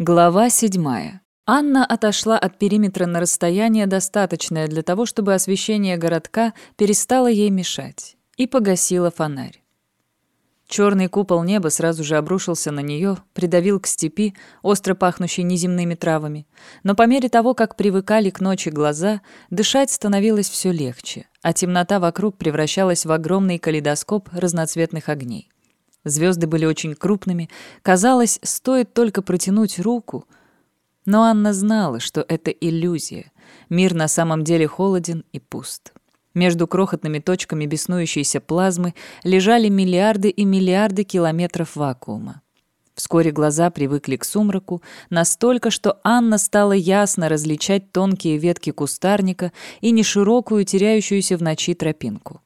Глава седьмая. Анна отошла от периметра на расстояние, достаточное для того, чтобы освещение городка перестало ей мешать, и погасила фонарь. Черный купол неба сразу же обрушился на нее, придавил к степи, остро пахнущей неземными травами. Но по мере того, как привыкали к ночи глаза, дышать становилось все легче, а темнота вокруг превращалась в огромный калейдоскоп разноцветных огней. Звезды были очень крупными. Казалось, стоит только протянуть руку. Но Анна знала, что это иллюзия. Мир на самом деле холоден и пуст. Между крохотными точками беснующейся плазмы лежали миллиарды и миллиарды километров вакуума. Вскоре глаза привыкли к сумраку, настолько, что Анна стала ясно различать тонкие ветки кустарника и неширокую, теряющуюся в ночи тропинку.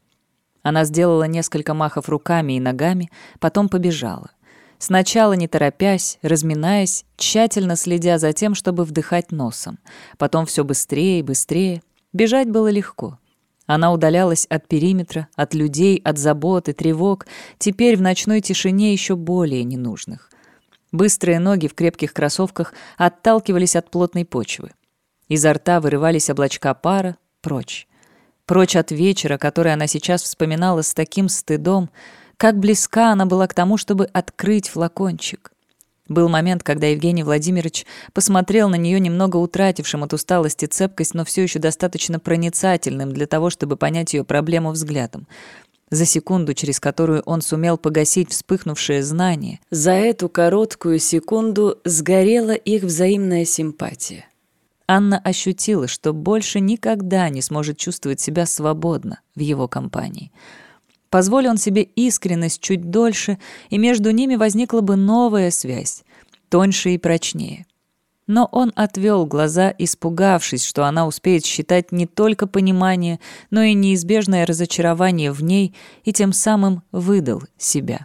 Она сделала несколько махов руками и ногами, потом побежала. Сначала не торопясь, разминаясь, тщательно следя за тем, чтобы вдыхать носом. Потом все быстрее и быстрее. Бежать было легко. Она удалялась от периметра, от людей, от забот и тревог, теперь в ночной тишине еще более ненужных. Быстрые ноги в крепких кроссовках отталкивались от плотной почвы. Изо рта вырывались облачка пара, прочь. Прочь от вечера, который она сейчас вспоминала с таким стыдом, как близка она была к тому, чтобы открыть флакончик. Был момент, когда Евгений Владимирович посмотрел на нее немного утратившим от усталости цепкость, но все еще достаточно проницательным для того, чтобы понять ее проблему взглядом. За секунду, через которую он сумел погасить вспыхнувшее знание, за эту короткую секунду сгорела их взаимная симпатия. Анна ощутила, что больше никогда не сможет чувствовать себя свободно в его компании. Позволь он себе искренность чуть дольше, и между ними возникла бы новая связь, тоньше и прочнее. Но он отвел глаза, испугавшись, что она успеет считать не только понимание, но и неизбежное разочарование в ней, и тем самым выдал себя.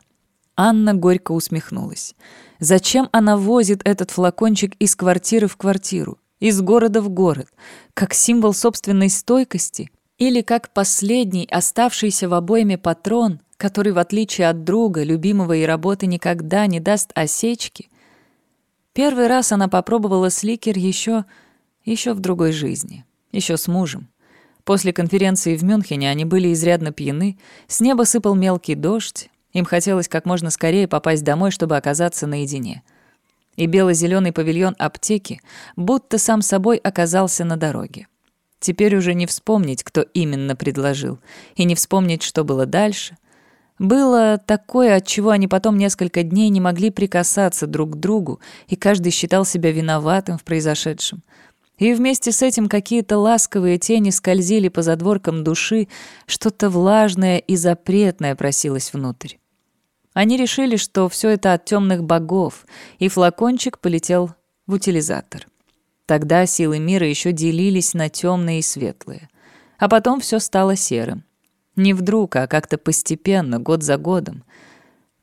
Анна горько усмехнулась. Зачем она возит этот флакончик из квартиры в квартиру? Из города в город, как символ собственной стойкости или как последний оставшийся в обойме патрон, который, в отличие от друга, любимого и работы, никогда не даст осечки. Первый раз она попробовала сликер еще, еще в другой жизни, еще с мужем. После конференции в Мюнхене они были изрядно пьяны, с неба сыпал мелкий дождь, им хотелось как можно скорее попасть домой, чтобы оказаться наедине — и бело-зеленый павильон аптеки будто сам собой оказался на дороге. Теперь уже не вспомнить, кто именно предложил, и не вспомнить, что было дальше. Было такое, от чего они потом несколько дней не могли прикасаться друг к другу, и каждый считал себя виноватым в произошедшем. И вместе с этим какие-то ласковые тени скользили по задворкам души, что-то влажное и запретное просилось внутрь. Они решили, что все это от темных богов, и флакончик полетел в утилизатор. Тогда силы мира еще делились на темные и светлые. А потом все стало серым. Не вдруг, а как-то постепенно, год за годом.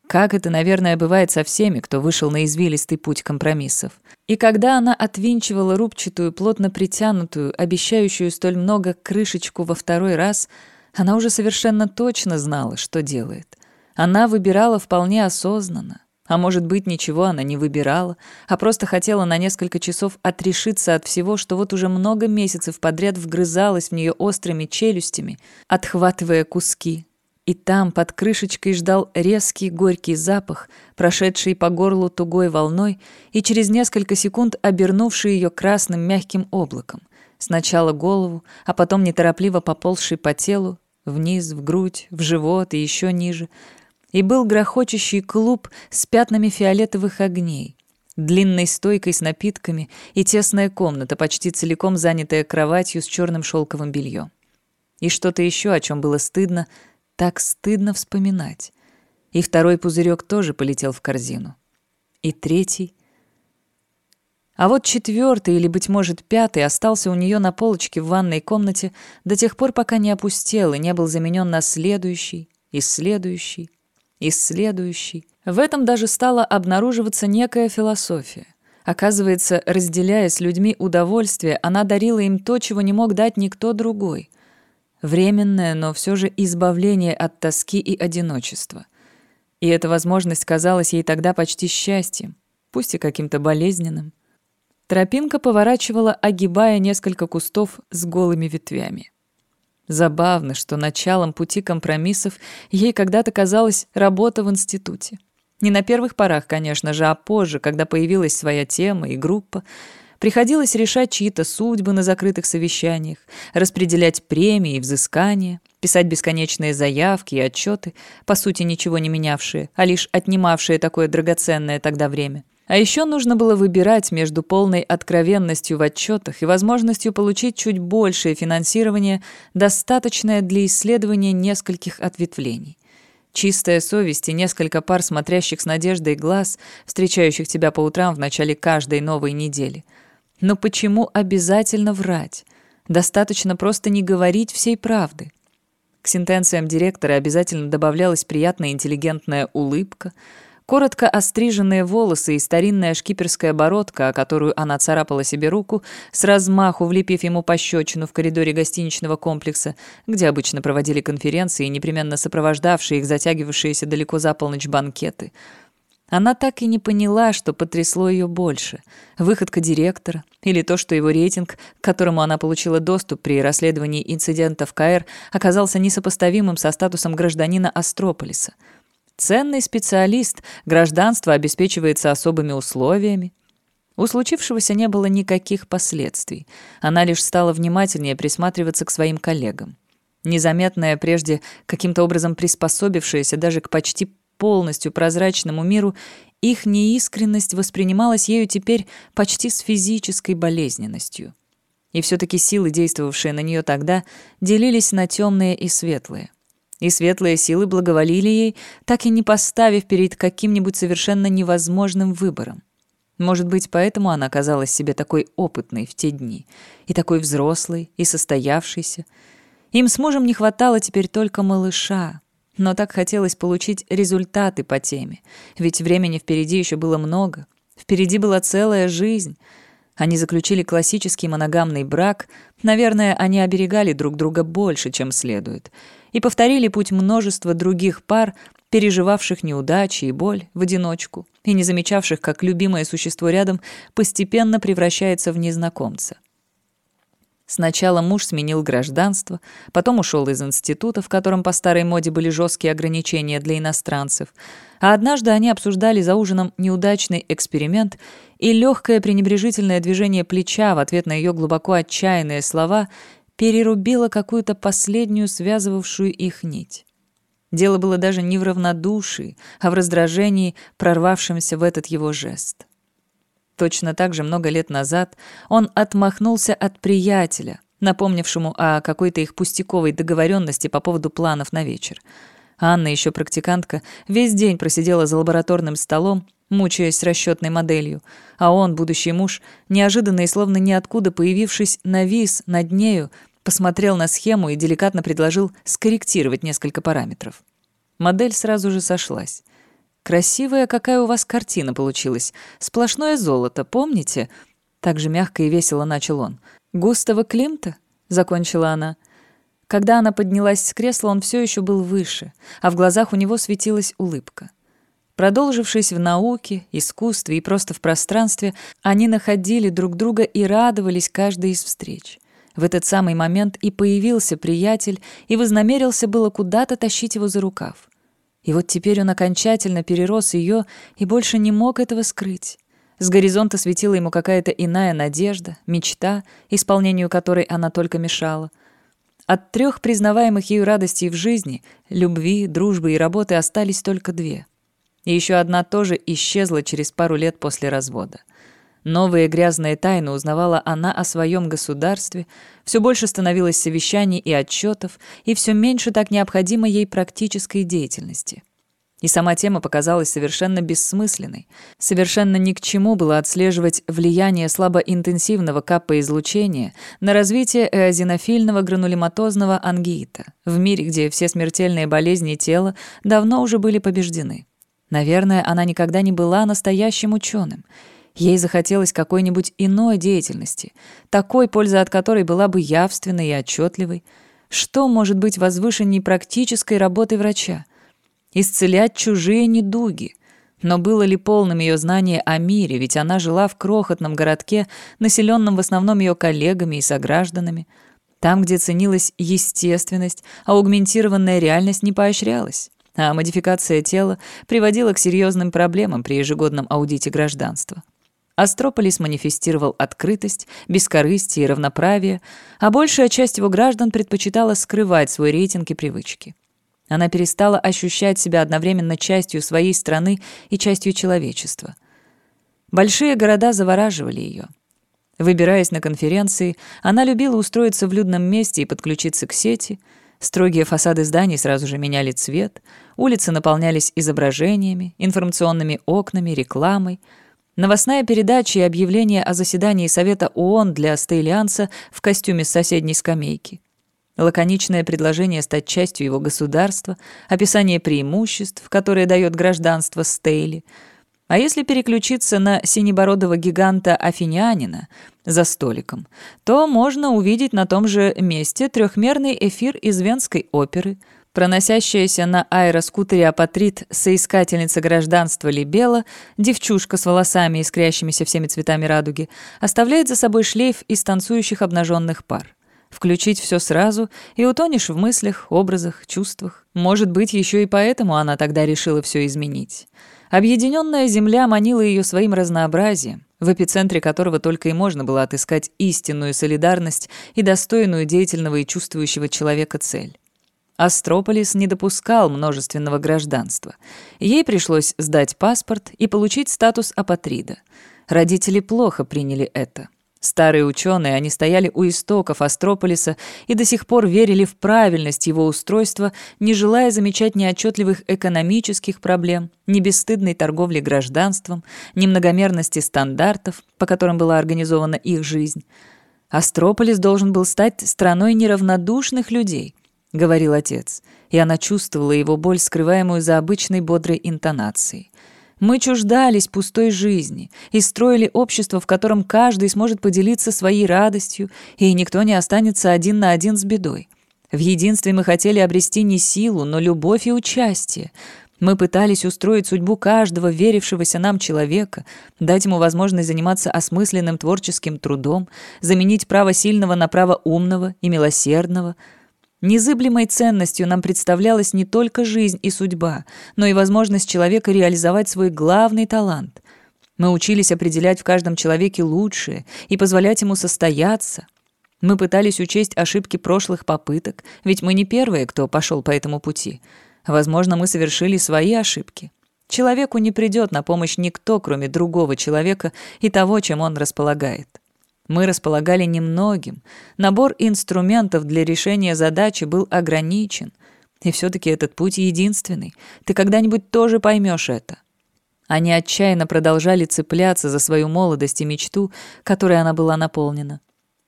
Как это, наверное, бывает со всеми, кто вышел на извилистый путь компромиссов. И когда она отвинчивала рубчатую, плотно притянутую, обещающую столь много крышечку во второй раз, она уже совершенно точно знала, что делает — она выбирала вполне осознанно. А может быть, ничего она не выбирала, а просто хотела на несколько часов отрешиться от всего, что вот уже много месяцев подряд вгрызалось в нее острыми челюстями, отхватывая куски. И там, под крышечкой, ждал резкий горький запах, прошедший по горлу тугой волной и через несколько секунд обернувший ее красным мягким облаком. Сначала голову, а потом неторопливо поползший по телу, вниз, в грудь, в живот и еще ниже — и был грохочущий клуб с пятнами фиолетовых огней, длинной стойкой с напитками и тесная комната, почти целиком занятая кроватью с черным шелковым бельем. И что-то еще, о чем было стыдно, так стыдно вспоминать. И второй пузырек тоже полетел в корзину. И третий. А вот четвертый или, быть может, пятый остался у нее на полочке в ванной комнате до тех пор, пока не опустел и не был заменен на следующий и следующий исследующий. В этом даже стала обнаруживаться некая философия. Оказывается, разделяя с людьми удовольствие, она дарила им то, чего не мог дать никто другой. Временное, но все же избавление от тоски и одиночества. И эта возможность казалась ей тогда почти счастьем. пусть и каким-то болезненным. Тропинка поворачивала, огибая несколько кустов с голыми ветвями. Забавно, что началом пути компромиссов ей когда-то казалась работа в институте. Не на первых порах, конечно же, а позже, когда появилась своя тема и группа, приходилось решать чьи-то судьбы на закрытых совещаниях, распределять премии и взыскания, писать бесконечные заявки и отчеты, по сути ничего не менявшие, а лишь отнимавшие такое драгоценное тогда время. А еще нужно было выбирать между полной откровенностью в отчетах и возможностью получить чуть большее финансирование, достаточное для исследования нескольких ответвлений. Чистая совесть и несколько пар смотрящих с надеждой глаз, встречающих тебя по утрам в начале каждой новой недели. Но почему обязательно врать? Достаточно просто не говорить всей правды. К сентенциям директора обязательно добавлялась приятная интеллигентная улыбка – Коротко остриженные волосы и старинная шкиперская бородка, о которую она царапала себе руку, с размаху влепив ему пощечину в коридоре гостиничного комплекса, где обычно проводили конференции и непременно сопровождавшие их затягивавшиеся далеко за полночь банкеты. Она так и не поняла, что потрясло ее больше. Выходка директора или то, что его рейтинг, к которому она получила доступ при расследовании инцидента в КР, оказался несопоставимым со статусом гражданина Астрополиса – Ценный специалист, гражданство обеспечивается особыми условиями. У случившегося не было никаких последствий. Она лишь стала внимательнее присматриваться к своим коллегам. Незаметная прежде каким-то образом приспособившаяся даже к почти полностью прозрачному миру, их неискренность воспринималась ею теперь почти с физической болезненностью. И все-таки силы, действовавшие на нее тогда, делились на темные и светлые и светлые силы благоволили ей, так и не поставив перед каким-нибудь совершенно невозможным выбором. Может быть, поэтому она казалась себе такой опытной в те дни, и такой взрослой, и состоявшейся. Им с мужем не хватало теперь только малыша, но так хотелось получить результаты по теме, ведь времени впереди еще было много, впереди была целая жизнь. Они заключили классический моногамный брак, наверное, они оберегали друг друга больше, чем следует — и повторили путь множества других пар, переживавших неудачи и боль в одиночку и не замечавших, как любимое существо рядом постепенно превращается в незнакомца. Сначала муж сменил гражданство, потом ушел из института, в котором по старой моде были жесткие ограничения для иностранцев, а однажды они обсуждали за ужином неудачный эксперимент и легкое пренебрежительное движение плеча в ответ на ее глубоко отчаянные слова перерубила какую-то последнюю связывавшую их нить. Дело было даже не в равнодушии, а в раздражении, прорвавшемся в этот его жест. Точно так же много лет назад он отмахнулся от приятеля, напомнившему о какой-то их пустяковой договоренности по поводу планов на вечер. Анна, еще практикантка, весь день просидела за лабораторным столом, мучаясь расчетной моделью, а он, будущий муж, неожиданно и словно ниоткуда появившись, навис над нею, посмотрел на схему и деликатно предложил скорректировать несколько параметров. Модель сразу же сошлась. «Красивая какая у вас картина получилась. Сплошное золото, помните?» Так же мягко и весело начал он. «Густава Климта?» — закончила она. Когда она поднялась с кресла, он все еще был выше, а в глазах у него светилась улыбка. Продолжившись в науке, искусстве и просто в пространстве, они находили друг друга и радовались каждой из встреч. В этот самый момент и появился приятель, и вознамерился было куда-то тащить его за рукав. И вот теперь он окончательно перерос ее и больше не мог этого скрыть. С горизонта светила ему какая-то иная надежда, мечта, исполнению которой она только мешала. От трех признаваемых ею радостей в жизни — любви, дружбы и работы — остались только две — и еще одна тоже исчезла через пару лет после развода. Новые грязные тайны узнавала она о своем государстве, все больше становилось совещаний и отчетов, и все меньше так необходимо ей практической деятельности. И сама тема показалась совершенно бессмысленной. Совершенно ни к чему было отслеживать влияние слабоинтенсивного каппоизлучения на развитие эозинофильного гранулематозного ангиита в мире, где все смертельные болезни тела давно уже были побеждены. Наверное, она никогда не была настоящим ученым. Ей захотелось какой-нибудь иной деятельности, такой, польза от которой была бы явственной и отчетливой. Что может быть возвышенней практической работы врача? Исцелять чужие недуги. Но было ли полным ее знание о мире, ведь она жила в крохотном городке, населенном в основном ее коллегами и согражданами, там, где ценилась естественность, а аугментированная реальность не поощрялась, а модификация тела приводила к серьезным проблемам при ежегодном аудите гражданства. Астрополис манифестировал открытость, бескорыстие и равноправие, а большая часть его граждан предпочитала скрывать свой рейтинг и привычки. Она перестала ощущать себя одновременно частью своей страны и частью человечества. Большие города завораживали ее. Выбираясь на конференции, она любила устроиться в людном месте и подключиться к сети. Строгие фасады зданий сразу же меняли цвет, улицы наполнялись изображениями, информационными окнами, рекламой. Новостная передача и объявление о заседании Совета ООН для Стейлианса в костюме с соседней скамейки. Лаконичное предложение стать частью его государства, описание преимуществ, которые дает гражданство Стейли. А если переключиться на синебородого гиганта Афинянина за столиком, то можно увидеть на том же месте трехмерный эфир из Венской оперы, проносящаяся на аэроскутере Апатрит соискательница гражданства Либела, девчушка с волосами, искрящимися всеми цветами радуги, оставляет за собой шлейф из танцующих обнаженных пар. Включить все сразу, и утонешь в мыслях, образах, чувствах. Может быть, еще и поэтому она тогда решила все изменить. Объединенная земля манила ее своим разнообразием, в эпицентре которого только и можно было отыскать истинную солидарность и достойную деятельного и чувствующего человека цель. Астрополис не допускал множественного гражданства. Ей пришлось сдать паспорт и получить статус апатрида. Родители плохо приняли это. Старые ученые, они стояли у истоков Астрополиса и до сих пор верили в правильность его устройства, не желая замечать ни отчетливых экономических проблем, ни бесстыдной торговли гражданством, ни многомерности стандартов, по которым была организована их жизнь. Астрополис должен был стать страной неравнодушных людей, говорил отец, и она чувствовала его боль, скрываемую за обычной бодрой интонацией. Мы чуждались пустой жизни и строили общество, в котором каждый сможет поделиться своей радостью, и никто не останется один на один с бедой. В единстве мы хотели обрести не силу, но любовь и участие. Мы пытались устроить судьбу каждого верившегося нам человека, дать ему возможность заниматься осмысленным творческим трудом, заменить право сильного на право умного и милосердного – Незыблемой ценностью нам представлялась не только жизнь и судьба, но и возможность человека реализовать свой главный талант. Мы учились определять в каждом человеке лучшее и позволять ему состояться. Мы пытались учесть ошибки прошлых попыток, ведь мы не первые, кто пошел по этому пути. Возможно, мы совершили свои ошибки. Человеку не придет на помощь никто, кроме другого человека и того, чем он располагает. Мы располагали немногим. Набор инструментов для решения задачи был ограничен. И все-таки этот путь единственный. Ты когда-нибудь тоже поймешь это. Они отчаянно продолжали цепляться за свою молодость и мечту, которой она была наполнена.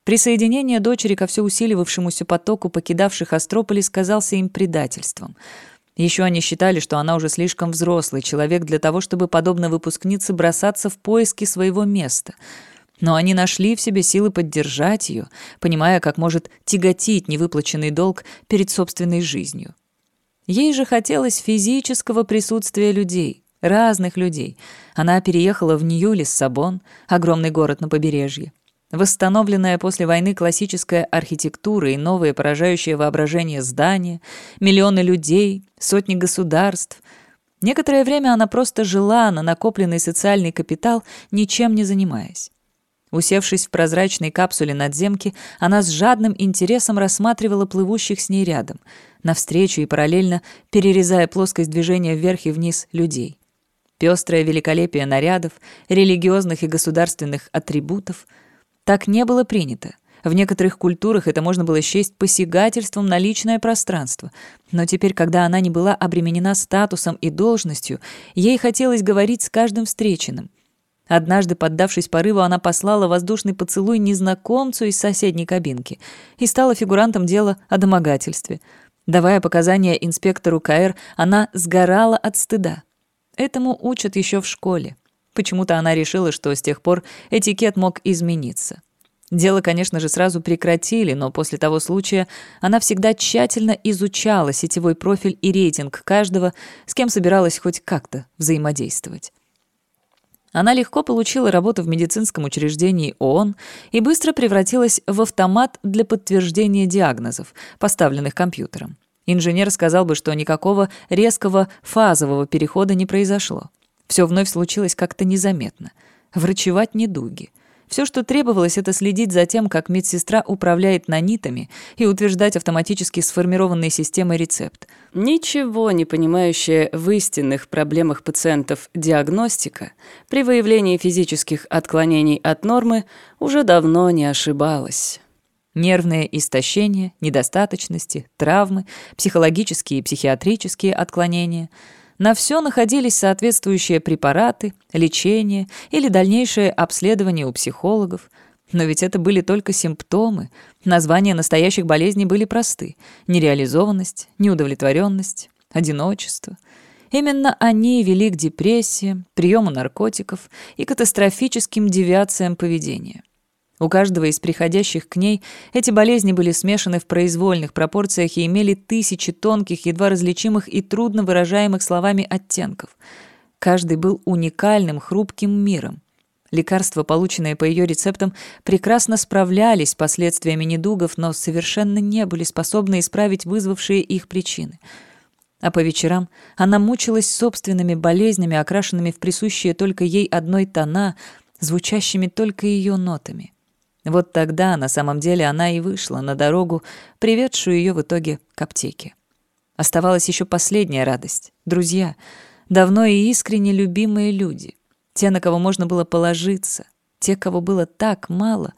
Присоединение дочери ко все усиливавшемуся потоку покидавших Астрополис казался им предательством. Еще они считали, что она уже слишком взрослый человек для того, чтобы, подобно выпускнице, бросаться в поиски своего места — но они нашли в себе силы поддержать ее, понимая, как может тяготить невыплаченный долг перед собственной жизнью. Ей же хотелось физического присутствия людей, разных людей. Она переехала в Нью-Лиссабон, огромный город на побережье. Восстановленная после войны классическая архитектура и новые поражающие воображение здания, миллионы людей, сотни государств. Некоторое время она просто жила на накопленный социальный капитал, ничем не занимаясь. Усевшись в прозрачной капсуле надземки, она с жадным интересом рассматривала плывущих с ней рядом, навстречу и параллельно перерезая плоскость движения вверх и вниз людей. Пестрое великолепие нарядов, религиозных и государственных атрибутов. Так не было принято. В некоторых культурах это можно было счесть посягательством на личное пространство. Но теперь, когда она не была обременена статусом и должностью, ей хотелось говорить с каждым встреченным, Однажды, поддавшись порыву, она послала воздушный поцелуй незнакомцу из соседней кабинки и стала фигурантом дела о домогательстве. Давая показания инспектору КР, она сгорала от стыда. Этому учат еще в школе. Почему-то она решила, что с тех пор этикет мог измениться. Дело, конечно же, сразу прекратили, но после того случая она всегда тщательно изучала сетевой профиль и рейтинг каждого, с кем собиралась хоть как-то взаимодействовать. Она легко получила работу в медицинском учреждении ООН и быстро превратилась в автомат для подтверждения диагнозов, поставленных компьютером. Инженер сказал бы, что никакого резкого фазового перехода не произошло. Все вновь случилось как-то незаметно. Врачевать недуги. Все, что требовалось, это следить за тем, как медсестра управляет нанитами и утверждать автоматически сформированной системой рецепт. Ничего не понимающая в истинных проблемах пациентов диагностика при выявлении физических отклонений от нормы уже давно не ошибалась. Нервное истощение, недостаточности, травмы, психологические и психиатрические отклонения – на все находились соответствующие препараты, лечение или дальнейшее обследование у психологов. Но ведь это были только симптомы. Названия настоящих болезней были просты. Нереализованность, неудовлетворенность, одиночество. Именно они вели к депрессиям, приему наркотиков и катастрофическим девиациям поведения. У каждого из приходящих к ней эти болезни были смешаны в произвольных пропорциях и имели тысячи тонких, едва различимых и трудно выражаемых словами оттенков. Каждый был уникальным, хрупким миром. Лекарства, полученные по ее рецептам, прекрасно справлялись с последствиями недугов, но совершенно не были способны исправить вызвавшие их причины. А по вечерам она мучилась собственными болезнями, окрашенными в присущие только ей одной тона, звучащими только ее нотами. Вот тогда, на самом деле, она и вышла на дорогу, приведшую ее в итоге к аптеке. Оставалась еще последняя радость — друзья, давно и искренне любимые люди, те, на кого можно было положиться, те, кого было так мало.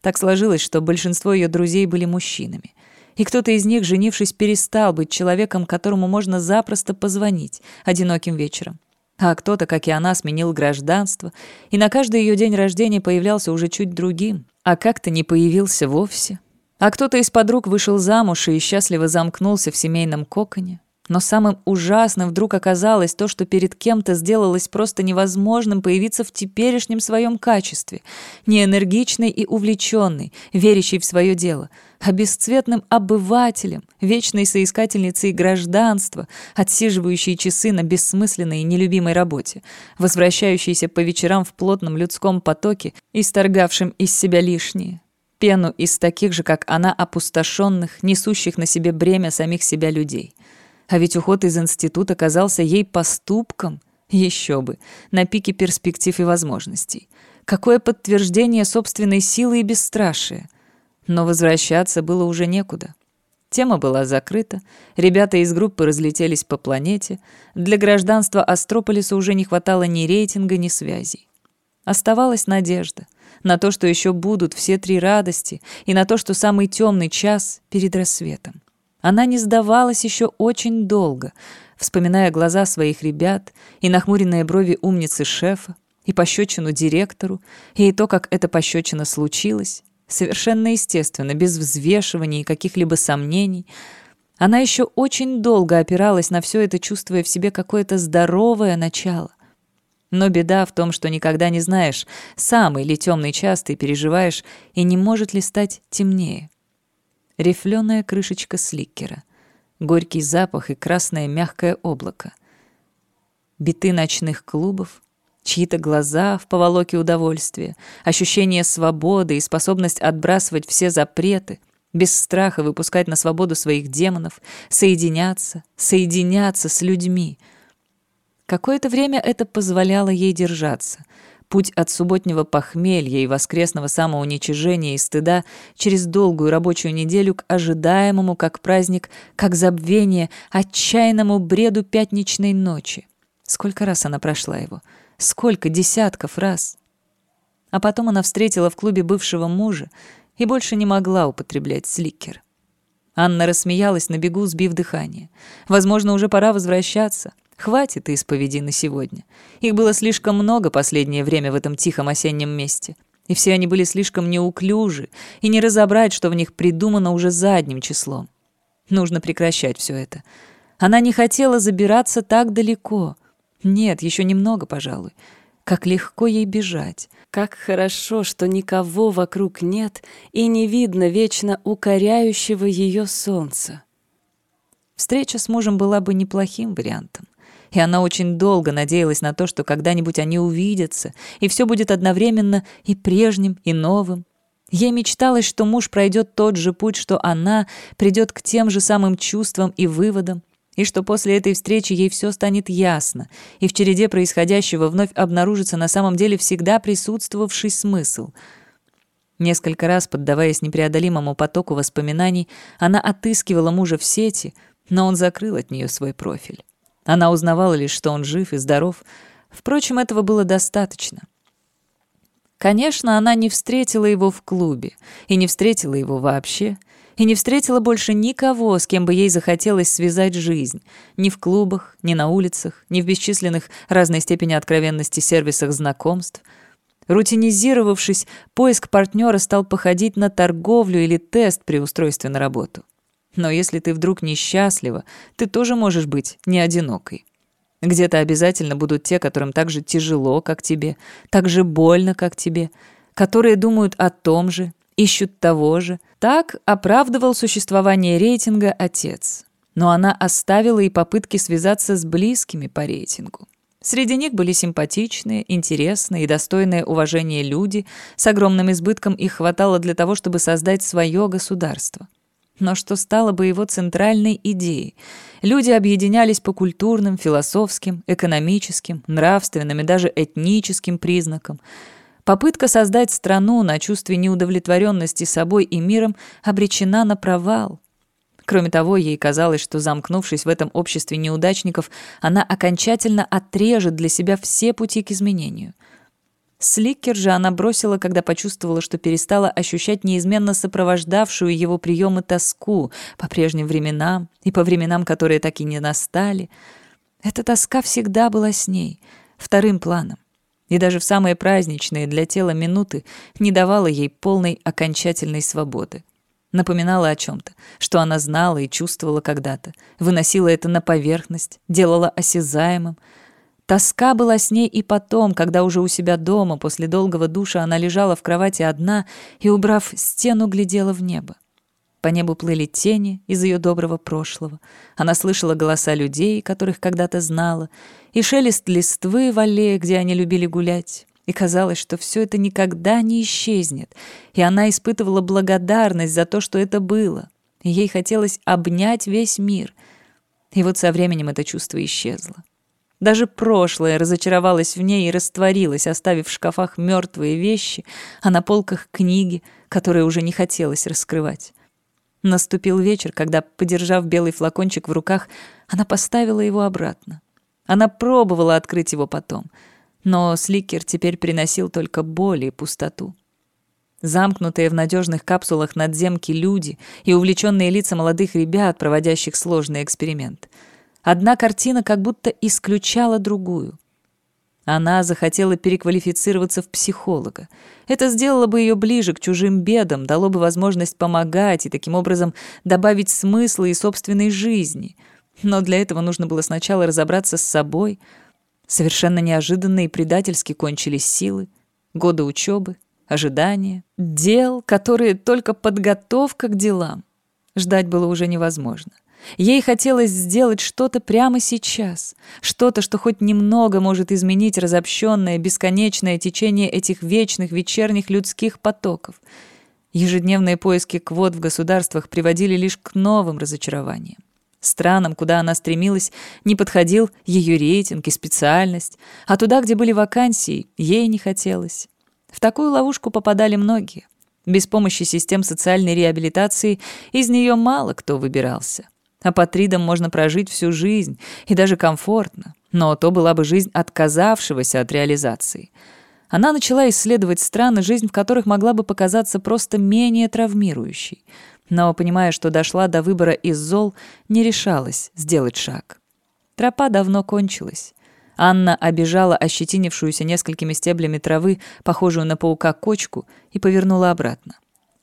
Так сложилось, что большинство ее друзей были мужчинами. И кто-то из них, женившись, перестал быть человеком, которому можно запросто позвонить одиноким вечером. А кто-то, как и она, сменил гражданство, и на каждый ее день рождения появлялся уже чуть другим, а как-то не появился вовсе. А кто-то из подруг вышел замуж и счастливо замкнулся в семейном коконе. Но самым ужасным вдруг оказалось то, что перед кем-то сделалось просто невозможным появиться в теперешнем своем качестве, не энергичный и увлеченный, верящий в свое дело, а бесцветным обывателем, вечной соискательницей гражданства, отсиживающей часы на бессмысленной и нелюбимой работе, возвращающейся по вечерам в плотном людском потоке, исторгавшим из себя лишнее. Пену из таких же, как она, опустошенных, несущих на себе бремя самих себя людей – а ведь уход из института казался ей поступком. Еще бы, на пике перспектив и возможностей. Какое подтверждение собственной силы и бесстрашия. Но возвращаться было уже некуда. Тема была закрыта, ребята из группы разлетелись по планете, для гражданства Астрополиса уже не хватало ни рейтинга, ни связей. Оставалась надежда на то, что еще будут все три радости, и на то, что самый темный час перед рассветом. Она не сдавалась еще очень долго, вспоминая глаза своих ребят и нахмуренные брови умницы шефа, и пощечину директору, и то, как эта пощечина случилась, совершенно естественно, без взвешивания и каких-либо сомнений. Она еще очень долго опиралась на все это, чувствуя в себе какое-то здоровое начало. Но беда в том, что никогда не знаешь, самый ли темный час ты переживаешь и не может ли стать темнее рифленая крышечка сликера, горький запах и красное мягкое облако. Биты ночных клубов, чьи-то глаза в поволоке удовольствия, ощущение свободы и способность отбрасывать все запреты, без страха выпускать на свободу своих демонов, соединяться, соединяться с людьми. Какое-то время это позволяло ей держаться — Путь от субботнего похмелья и воскресного самоуничижения и стыда через долгую рабочую неделю к ожидаемому, как праздник, как забвение, отчаянному бреду пятничной ночи. Сколько раз она прошла его? Сколько десятков раз? А потом она встретила в клубе бывшего мужа и больше не могла употреблять сликер. Анна рассмеялась на бегу, сбив дыхание. Возможно, уже пора возвращаться — Хватит исповеди на сегодня. Их было слишком много последнее время в этом тихом осеннем месте. И все они были слишком неуклюжи, и не разобрать, что в них придумано уже задним числом. Нужно прекращать все это. Она не хотела забираться так далеко. Нет, еще немного, пожалуй. Как легко ей бежать. Как хорошо, что никого вокруг нет и не видно вечно укоряющего ее солнца. Встреча с мужем была бы неплохим вариантом. И она очень долго надеялась на то, что когда-нибудь они увидятся, и все будет одновременно и прежним, и новым. Ей мечталось, что муж пройдет тот же путь, что она, придет к тем же самым чувствам и выводам, и что после этой встречи ей все станет ясно, и в череде происходящего вновь обнаружится на самом деле всегда присутствовавший смысл. Несколько раз, поддаваясь непреодолимому потоку воспоминаний, она отыскивала мужа в сети, но он закрыл от нее свой профиль. Она узнавала лишь, что он жив и здоров. Впрочем, этого было достаточно. Конечно, она не встретила его в клубе, и не встретила его вообще, и не встретила больше никого, с кем бы ей захотелось связать жизнь. Ни в клубах, ни на улицах, ни в бесчисленных разной степени откровенности сервисах знакомств. Рутинизировавшись, поиск партнера стал походить на торговлю или тест при устройстве на работу. Но если ты вдруг несчастлива, ты тоже можешь быть не одинокой. Где-то обязательно будут те, которым так же тяжело, как тебе, так же больно, как тебе, которые думают о том же, ищут того же. Так оправдывал существование рейтинга отец. Но она оставила и попытки связаться с близкими по рейтингу. Среди них были симпатичные, интересные и достойные уважения люди, с огромным избытком их хватало для того, чтобы создать свое государство. Но что стало бы его центральной идеей? Люди объединялись по культурным, философским, экономическим, нравственным и даже этническим признакам. Попытка создать страну на чувстве неудовлетворенности собой и миром обречена на провал. Кроме того, ей казалось, что, замкнувшись в этом обществе неудачников, она окончательно отрежет для себя все пути к изменению – Сликер же она бросила, когда почувствовала, что перестала ощущать неизменно сопровождавшую его приемы тоску по прежним временам и по временам, которые так и не настали. Эта тоска всегда была с ней, вторым планом. И даже в самые праздничные для тела минуты не давала ей полной окончательной свободы. Напоминала о чем-то, что она знала и чувствовала когда-то, выносила это на поверхность, делала осязаемым — Тоска была с ней и потом, когда уже у себя дома после долгого душа она лежала в кровати одна и, убрав стену, глядела в небо. По небу плыли тени из ее доброго прошлого. Она слышала голоса людей, которых когда-то знала, и шелест листвы в аллее, где они любили гулять. И казалось, что все это никогда не исчезнет, и она испытывала благодарность за то, что это было. И ей хотелось обнять весь мир. И вот со временем это чувство исчезло. Даже прошлое разочаровалось в ней и растворилось, оставив в шкафах мертвые вещи, а на полках книги, которые уже не хотелось раскрывать. Наступил вечер, когда, подержав белый флакончик в руках, она поставила его обратно. Она пробовала открыть его потом, но Сликер теперь приносил только боль и пустоту. Замкнутые в надежных капсулах надземки люди и увлеченные лица молодых ребят, проводящих сложный эксперимент — Одна картина как будто исключала другую. Она захотела переквалифицироваться в психолога. Это сделало бы ее ближе к чужим бедам, дало бы возможность помогать и таким образом добавить смысла и собственной жизни. Но для этого нужно было сначала разобраться с собой. Совершенно неожиданно и предательски кончились силы, годы учебы, ожидания, дел, которые только подготовка к делам. Ждать было уже невозможно. Ей хотелось сделать что-то прямо сейчас, что-то, что хоть немного может изменить разобщенное, бесконечное течение этих вечных вечерних людских потоков. Ежедневные поиски квот в государствах приводили лишь к новым разочарованиям. Странам, куда она стремилась, не подходил ее рейтинг и специальность, а туда, где были вакансии, ей не хотелось. В такую ловушку попадали многие. Без помощи систем социальной реабилитации из нее мало кто выбирался. Апатридом можно прожить всю жизнь, и даже комфортно, но то была бы жизнь отказавшегося от реализации. Она начала исследовать страны, жизнь в которых могла бы показаться просто менее травмирующей. Но, понимая, что дошла до выбора из зол, не решалась сделать шаг. Тропа давно кончилась. Анна обижала ощетинившуюся несколькими стеблями травы, похожую на паука-кочку, и повернула обратно.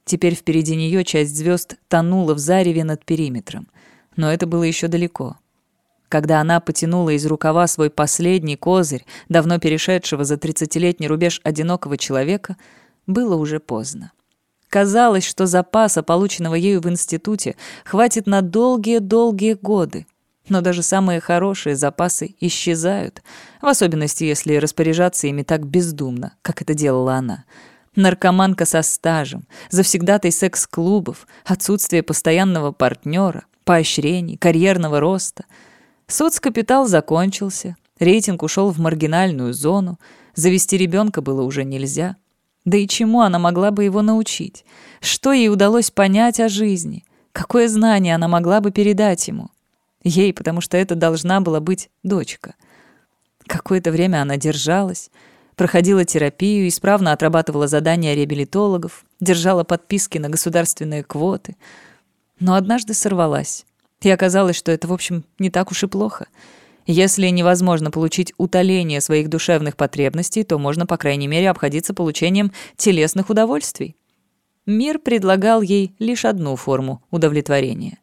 Теперь впереди нее часть звезд тонула в зареве над периметром — но это было еще далеко. когда она потянула из рукава свой последний козырь, давно перешедшего за тридцатилетний рубеж одинокого человека, было уже поздно. Казалось, что запаса, полученного ею в институте, хватит на долгие-долгие годы. Но даже самые хорошие запасы исчезают, в особенности, если распоряжаться ими так бездумно, как это делала она. Наркоманка со стажем, завсегдатой секс-клубов, отсутствие постоянного партнера, поощрений, карьерного роста — Соцкапитал закончился, рейтинг ушел в маргинальную зону, завести ребенка было уже нельзя. Да и чему она могла бы его научить? Что ей удалось понять о жизни? Какое знание она могла бы передать ему? Ей, потому что это должна была быть дочка. Какое-то время она держалась, проходила терапию, исправно отрабатывала задания реабилитологов, держала подписки на государственные квоты. Но однажды сорвалась. И оказалось, что это, в общем, не так уж и плохо. Если невозможно получить утоление своих душевных потребностей, то можно, по крайней мере, обходиться получением телесных удовольствий. Мир предлагал ей лишь одну форму удовлетворения.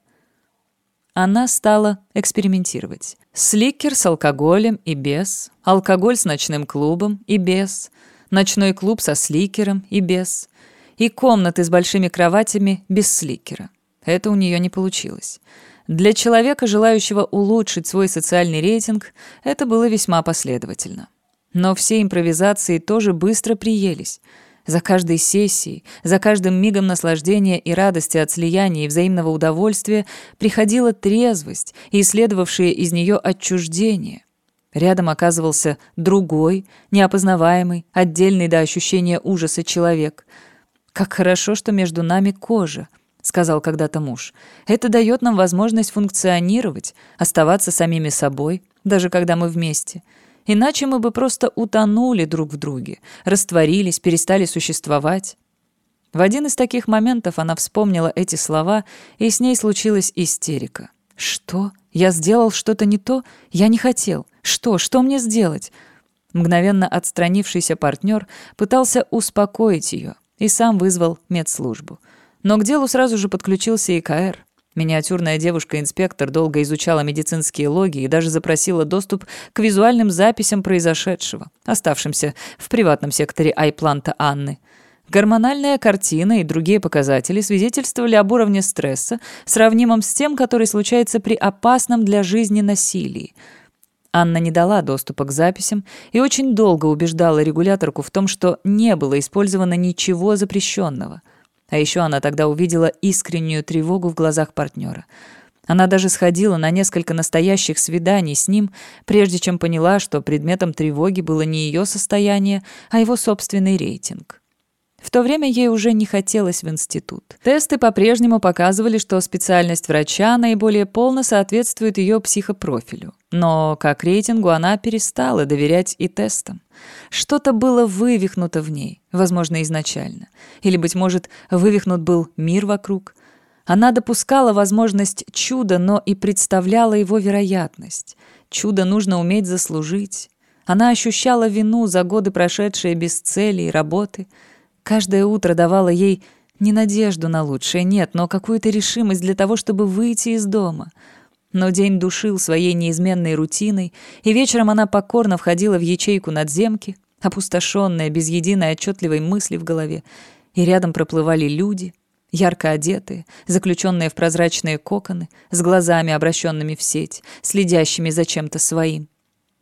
Она стала экспериментировать. Сликер с алкоголем и без, алкоголь с ночным клубом и без, ночной клуб со сликером и без, и комнаты с большими кроватями без сликера. Это у нее не получилось. Для человека, желающего улучшить свой социальный рейтинг, это было весьма последовательно. Но все импровизации тоже быстро приелись. За каждой сессией, за каждым мигом наслаждения и радости от слияния и взаимного удовольствия приходила трезвость и следовавшее из нее отчуждение. Рядом оказывался другой, неопознаваемый, отдельный до ощущения ужаса человек. Как хорошо, что между нами кожа —— сказал когда-то муж. «Это дает нам возможность функционировать, оставаться самими собой, даже когда мы вместе. Иначе мы бы просто утонули друг в друге, растворились, перестали существовать». В один из таких моментов она вспомнила эти слова, и с ней случилась истерика. «Что? Я сделал что-то не то? Я не хотел. Что? Что мне сделать?» Мгновенно отстранившийся партнер пытался успокоить ее и сам вызвал медслужбу. Но к делу сразу же подключился ИКР. Миниатюрная девушка-инспектор долго изучала медицинские логи и даже запросила доступ к визуальным записям произошедшего, оставшимся в приватном секторе айпланта Анны. Гормональная картина и другие показатели свидетельствовали об уровне стресса, сравнимом с тем, который случается при опасном для жизни насилии. Анна не дала доступа к записям и очень долго убеждала регуляторку в том, что не было использовано ничего запрещенного – а еще она тогда увидела искреннюю тревогу в глазах партнера. Она даже сходила на несколько настоящих свиданий с ним, прежде чем поняла, что предметом тревоги было не ее состояние, а его собственный рейтинг. В то время ей уже не хотелось в институт. Тесты по-прежнему показывали, что специальность врача наиболее полно соответствует ее психопрофилю. Но как рейтингу она перестала доверять и тестам. Что-то было вывихнуто в ней, возможно, изначально. Или, быть может, вывихнут был мир вокруг. Она допускала возможность чуда, но и представляла его вероятность. Чудо нужно уметь заслужить. Она ощущала вину за годы, прошедшие без цели и работы – Каждое утро давало ей не надежду на лучшее, нет, но какую-то решимость для того, чтобы выйти из дома. Но день душил своей неизменной рутиной, и вечером она покорно входила в ячейку надземки, опустошенная, без единой отчетливой мысли в голове, и рядом проплывали люди, ярко одетые, заключенные в прозрачные коконы, с глазами, обращенными в сеть, следящими за чем-то своим.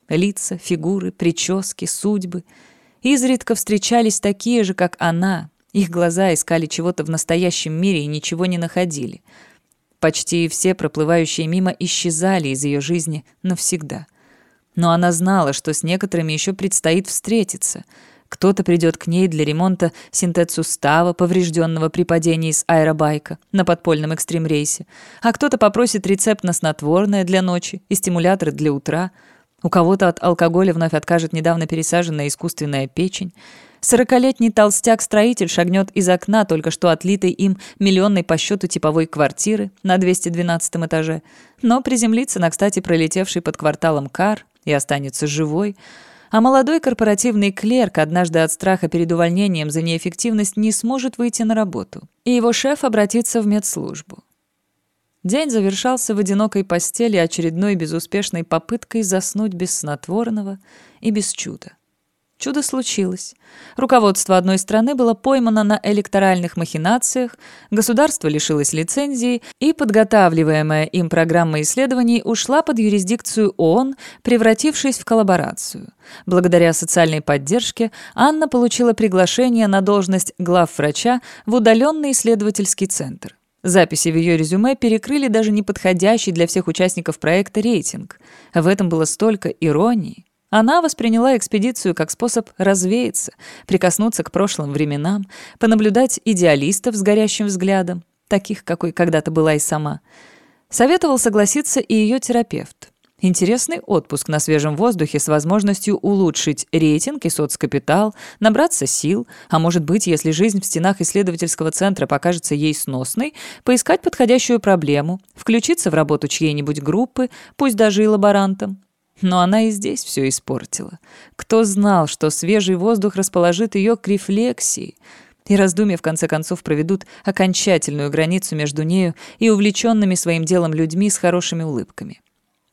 Лица, фигуры, прически, судьбы — Изредка встречались такие же, как она. Их глаза искали чего-то в настоящем мире и ничего не находили. Почти все проплывающие мимо исчезали из ее жизни навсегда. Но она знала, что с некоторыми еще предстоит встретиться. Кто-то придет к ней для ремонта синтет-сустава, поврежденного при падении с аэробайка на подпольном экстрим-рейсе, а кто-то попросит рецепт на снотворное для ночи и стимуляторы для утра – у кого-то от алкоголя вновь откажет недавно пересаженная искусственная печень. Сорокалетний толстяк-строитель шагнет из окна только что отлитой им миллионной по счету типовой квартиры на 212 этаже, но приземлится на, кстати, пролетевший под кварталом кар и останется живой. А молодой корпоративный клерк однажды от страха перед увольнением за неэффективность не сможет выйти на работу, и его шеф обратится в медслужбу. День завершался в одинокой постели очередной безуспешной попыткой заснуть без снотворного и без чуда. Чудо случилось. Руководство одной страны было поймано на электоральных махинациях, государство лишилось лицензии, и подготавливаемая им программа исследований ушла под юрисдикцию ООН, превратившись в коллаборацию. Благодаря социальной поддержке Анна получила приглашение на должность главврача в удаленный исследовательский центр. Записи в ее резюме перекрыли даже неподходящий для всех участников проекта рейтинг. В этом было столько иронии. Она восприняла экспедицию как способ развеяться, прикоснуться к прошлым временам, понаблюдать идеалистов с горящим взглядом, таких, какой когда-то была и сама. Советовал согласиться и ее терапевт. Интересный отпуск на свежем воздухе с возможностью улучшить рейтинг и соцкапитал, набраться сил, а может быть, если жизнь в стенах исследовательского центра покажется ей сносной, поискать подходящую проблему, включиться в работу чьей-нибудь группы, пусть даже и лаборантом. Но она и здесь все испортила. Кто знал, что свежий воздух расположит ее к рефлексии? И раздумья, в конце концов, проведут окончательную границу между нею и увлеченными своим делом людьми с хорошими улыбками.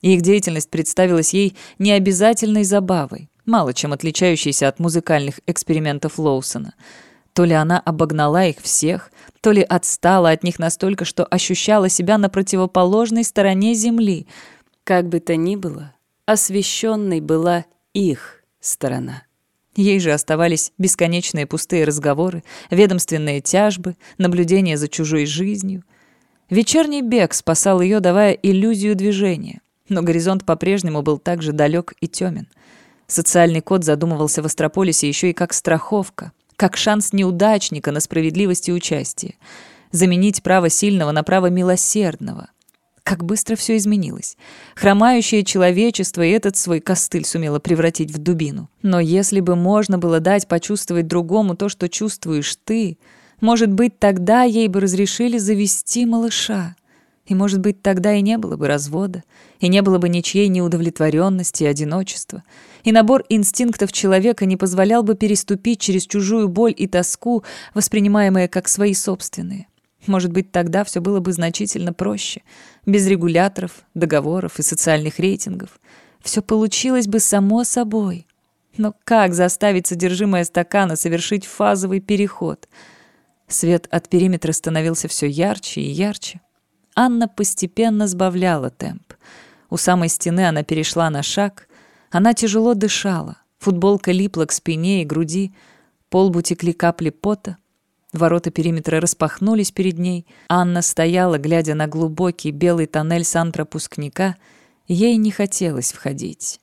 Их деятельность представилась ей необязательной забавой, мало чем отличающейся от музыкальных экспериментов Лоусона. То ли она обогнала их всех, то ли отстала от них настолько, что ощущала себя на противоположной стороне Земли. Как бы то ни было, освещенной была их сторона. Ей же оставались бесконечные пустые разговоры, ведомственные тяжбы, наблюдения за чужой жизнью. Вечерний бег спасал ее, давая иллюзию движения. Но горизонт по-прежнему был также далек и темен. Социальный код задумывался в Астрополисе еще и как страховка, как шанс неудачника на справедливость и участие. Заменить право сильного на право милосердного. Как быстро все изменилось. Хромающее человечество и этот свой костыль сумело превратить в дубину. Но если бы можно было дать почувствовать другому то, что чувствуешь ты, может быть, тогда ей бы разрешили завести малыша. И, может быть, тогда и не было бы развода, и не было бы ничьей неудовлетворенности и одиночества, и набор инстинктов человека не позволял бы переступить через чужую боль и тоску, воспринимаемые как свои собственные. Может быть, тогда все было бы значительно проще, без регуляторов, договоров и социальных рейтингов. Все получилось бы само собой. Но как заставить содержимое стакана совершить фазовый переход? Свет от периметра становился все ярче и ярче. Анна постепенно сбавляла темп. У самой стены она перешла на шаг. Она тяжело дышала. Футболка липла к спине и груди. Полбу текли капли пота. Ворота периметра распахнулись перед ней. Анна стояла, глядя на глубокий белый тоннель санпропускника. Ей не хотелось входить.